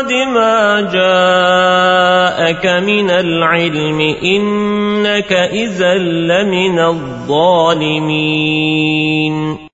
بعد ما جاءك من العلم إنك إذا لمن الظالمين